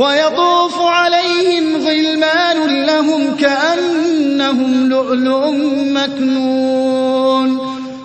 ويطوف عليهم غلمان لهم كأنهم لؤلؤ مكنون.